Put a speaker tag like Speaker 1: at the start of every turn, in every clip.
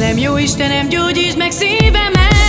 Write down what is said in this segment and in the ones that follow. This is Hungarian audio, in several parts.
Speaker 1: Istenem, jó Istenem, gyógyítsd meg szívemet.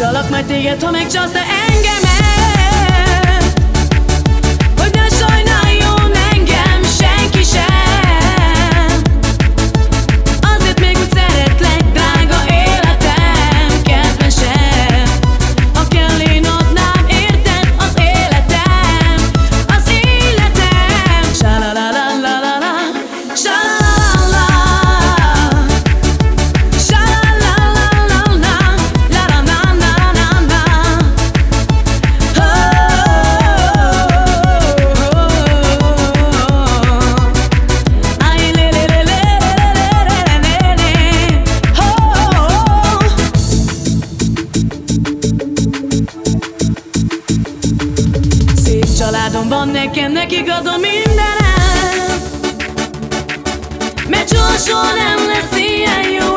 Speaker 1: Csalak majd téged, ha megcsalsz, de engem Családomban nekem nekik adom mindenem. Mert soha nem lesz ilyen jó.